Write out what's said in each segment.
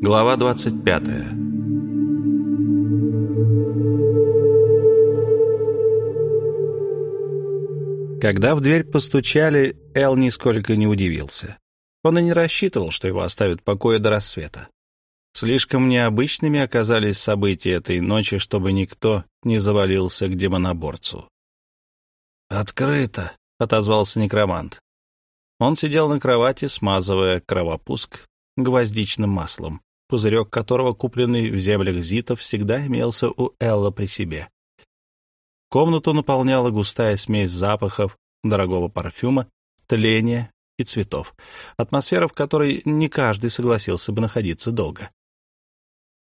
Глава 25 Когда в дверь постучали, Эл нисколько не удивился. Он и не рассчитывал, что его оставят в покое до рассвета. Слишком необычными оказались события этой ночи, чтобы никто не завалился к демоноборцу. «Открыто», — отозвался некромант. Он сидел на кровати, смазывая кровопуск гвоздичным маслом, пузырек которого, купленный в землях зитов, всегда имелся у Элла при себе. Комнату наполняла густая смесь запахов, дорогого парфюма, тления и цветов, атмосфера, в которой не каждый согласился бы находиться долго.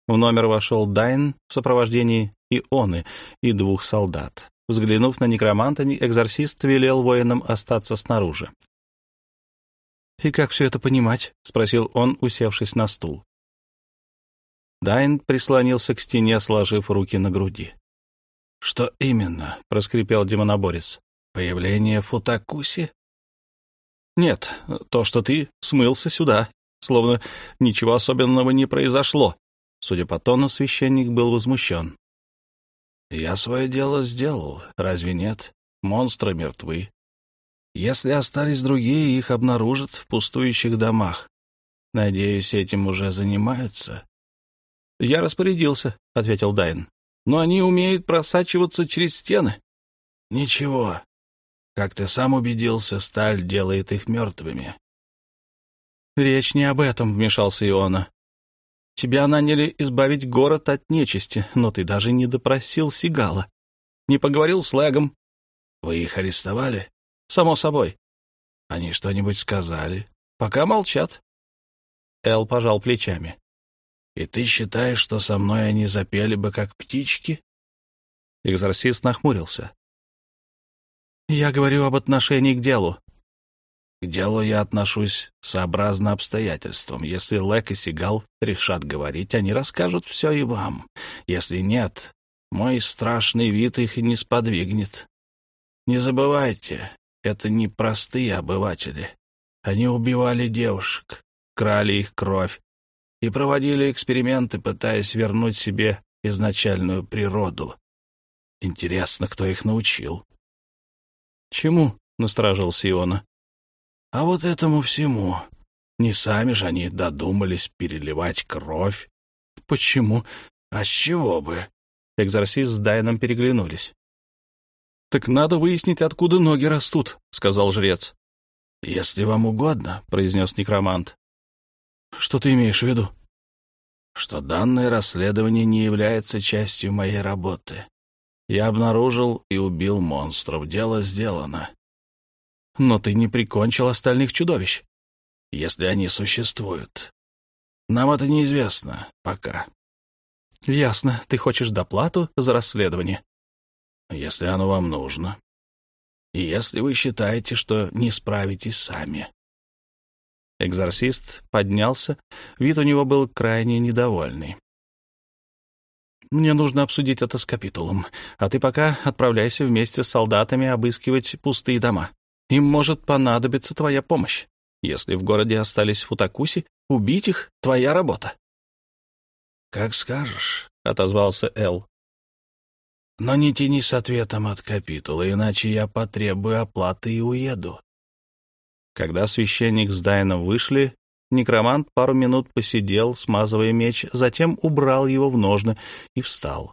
В номер вошел Дайн в сопровождении Ионы и двух солдат. Взглянув на некроманта, экзорцист велел воинам остаться снаружи. «И как все это понимать?» — спросил он, усевшись на стул. Дайн прислонился к стене, сложив руки на груди. «Что именно?» — проскрипел демоноборец. «Появление Футакуси?» «Нет, то, что ты смылся сюда, словно ничего особенного не произошло». Судя по тону, священник был возмущен. «Я свое дело сделал, разве нет? Монстры мертвы. Если остались другие, их обнаружат в пустующих домах. Надеюсь, этим уже занимаются. Я распорядился, ответил Дайн. Но они умеют просачиваться через стены. Ничего. Как ты сам убедился, сталь делает их мертвыми. Речь не об этом, вмешался Иона. Тебя наняли избавить город от нечисти, но ты даже не допросил Сигала. Не поговорил с Легом. Вы их арестовали? Само собой. Они что-нибудь сказали? Пока молчат. Эл пожал плечами. И ты считаешь, что со мной они запели бы, как птички? Экзорцист нахмурился. Я говорю об отношении к делу. К делу я отношусь сообразно обстоятельствам. Если Лек и Сигал решат говорить, они расскажут все и вам. Если нет, мой страшный вид их не сподвигнет. Не забывайте, это не простые обыватели. Они убивали девушек, крали их кровь и проводили эксперименты, пытаясь вернуть себе изначальную природу. Интересно, кто их научил. «Чему?» — насторожился Иона. «А вот этому всему. Не сами же они додумались переливать кровь. Почему? А с чего бы?» Экзорсист с Дайном переглянулись. «Так надо выяснить, откуда ноги растут», — сказал жрец. «Если вам угодно», — произнес некромант. «Что ты имеешь в виду?» «Что данное расследование не является частью моей работы. Я обнаружил и убил монстров. Дело сделано». «Но ты не прикончил остальных чудовищ». «Если они существуют. Нам это неизвестно пока». «Ясно. Ты хочешь доплату за расследование?» если оно вам нужно, и если вы считаете, что не справитесь сами». Экзорцист поднялся, вид у него был крайне недовольный. «Мне нужно обсудить это с капитулом, а ты пока отправляйся вместе с солдатами обыскивать пустые дома. Им может понадобиться твоя помощь. Если в городе остались футакуси, убить их — твоя работа». «Как скажешь», — отозвался Эл. Но не тяни с ответом от капитула, иначе я потребую оплаты и уеду. Когда священник с Дайном вышли, некромант пару минут посидел, смазывая меч, затем убрал его в ножны и встал.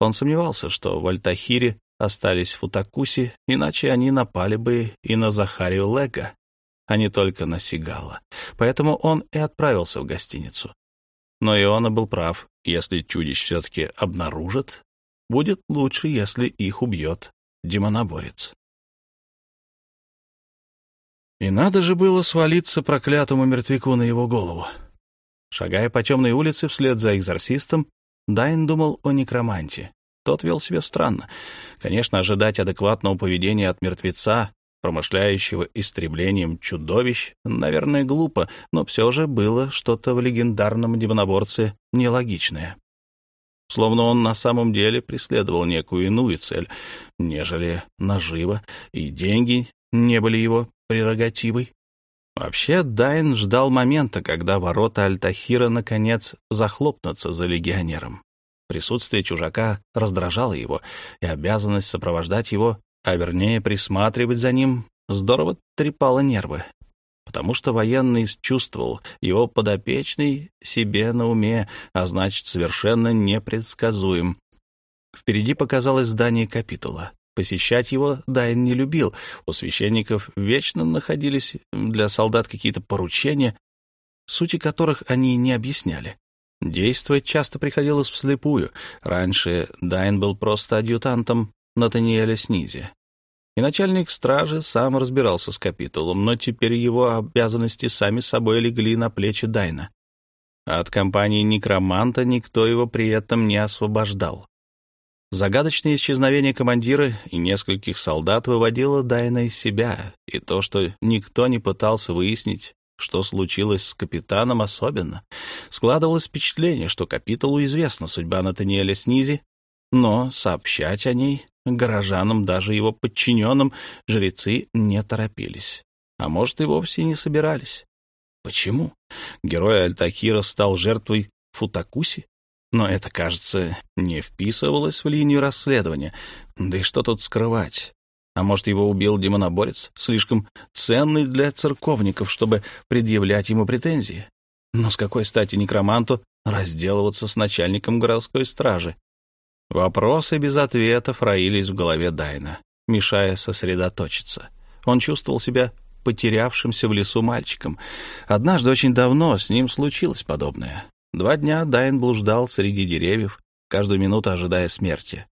Он сомневался, что в Альтахире остались футакуси, иначе они напали бы и на Захарию Лега, а не только на Сигала. Поэтому он и отправился в гостиницу. Но Иона был прав. Если чудищ все-таки обнаружат, будет лучше, если их убьет демоноборец. И надо же было свалиться проклятому мертвяку на его голову. Шагая по темной улице вслед за экзорцистом, Дайн думал о некроманте. Тот вел себя странно. Конечно, ожидать адекватного поведения от мертвеца, промышляющего истреблением чудовищ, наверное, глупо, но все же было что-то в легендарном демоноборце нелогичное словно он на самом деле преследовал некую иную цель, нежели нажива, и деньги не были его прерогативой. Вообще, Дайн ждал момента, когда ворота Альтахира наконец захлопнутся за легионером. Присутствие чужака раздражало его, и обязанность сопровождать его, а вернее присматривать за ним, здорово трепала нервы. Потому что военный чувствовал его подопечный себе на уме, а значит, совершенно непредсказуем. Впереди показалось здание капитула. Посещать его Дайн не любил. У священников вечно находились для солдат какие-то поручения, сути которых они не объясняли. Действовать часто приходилось вслепую. Раньше Дайн был просто адъютантом Натаниэля Снизи. И начальник стражи сам разбирался с капитулом, но теперь его обязанности сами собой легли на плечи Дайна. от компании некроманта никто его при этом не освобождал. Загадочное исчезновение командира и нескольких солдат выводило Дайна из себя, и то, что никто не пытался выяснить, что случилось с капитаном особенно. Складывалось впечатление, что капитулу известна судьба Натаниэля Снизи, но сообщать о ней горожанам, даже его подчиненным, жрецы не торопились. А может, и вовсе не собирались. Почему? Герой Альтакира стал жертвой Футакуси? Но это, кажется, не вписывалось в линию расследования. Да и что тут скрывать? А может, его убил демоноборец, слишком ценный для церковников, чтобы предъявлять ему претензии? Но с какой стати некроманту разделываться с начальником городской стражи? Вопросы без ответов роились в голове Дайна, мешая сосредоточиться. Он чувствовал себя потерявшимся в лесу мальчиком. Однажды очень давно с ним случилось подобное. Два дня Дайн блуждал среди деревьев, каждую минуту ожидая смерти.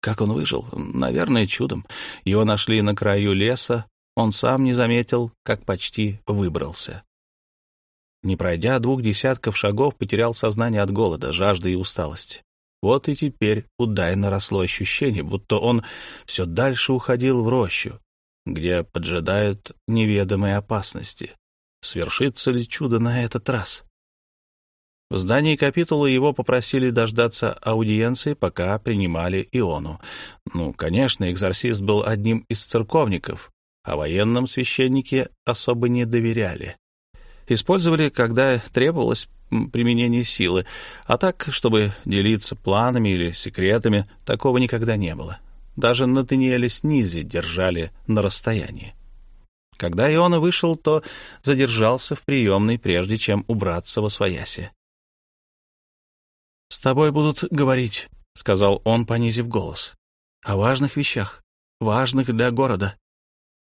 Как он выжил? Наверное, чудом. Его нашли на краю леса, он сам не заметил, как почти выбрался. Не пройдя двух десятков шагов, потерял сознание от голода, жажды и усталости. Вот и теперь у Дайна росло ощущение, будто он все дальше уходил в рощу, где поджидают неведомые опасности. Свершится ли чудо на этот раз? В здании капитула его попросили дождаться аудиенции, пока принимали Иону. Ну, конечно, экзорцист был одним из церковников, а военным священники особо не доверяли. Использовали, когда требовалось применение силы, а так, чтобы делиться планами или секретами, такого никогда не было. Даже Натаниэля Снизи держали на расстоянии. Когда Иона вышел, то задержался в приемной, прежде чем убраться во свояси. «С тобой будут говорить», — сказал он, понизив голос, — «о важных вещах, важных для города.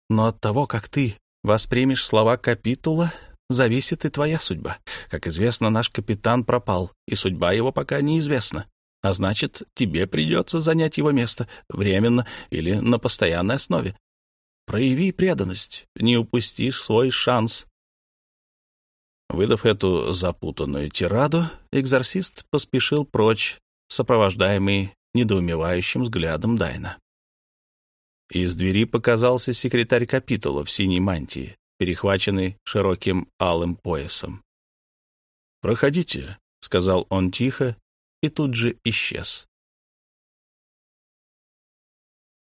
Но от того, как ты воспримешь слова капитула, зависит и твоя судьба. Как известно, наш капитан пропал, и судьба его пока неизвестна. А значит, тебе придется занять его место, временно или на постоянной основе. Прояви преданность, не упустишь свой шанс. Выдав эту запутанную тираду, экзорцист поспешил прочь, сопровождаемый недоумевающим взглядом Дайна. Из двери показался секретарь капитула в синей мантии перехваченный широким алым поясом. «Проходите», — сказал он тихо и тут же исчез.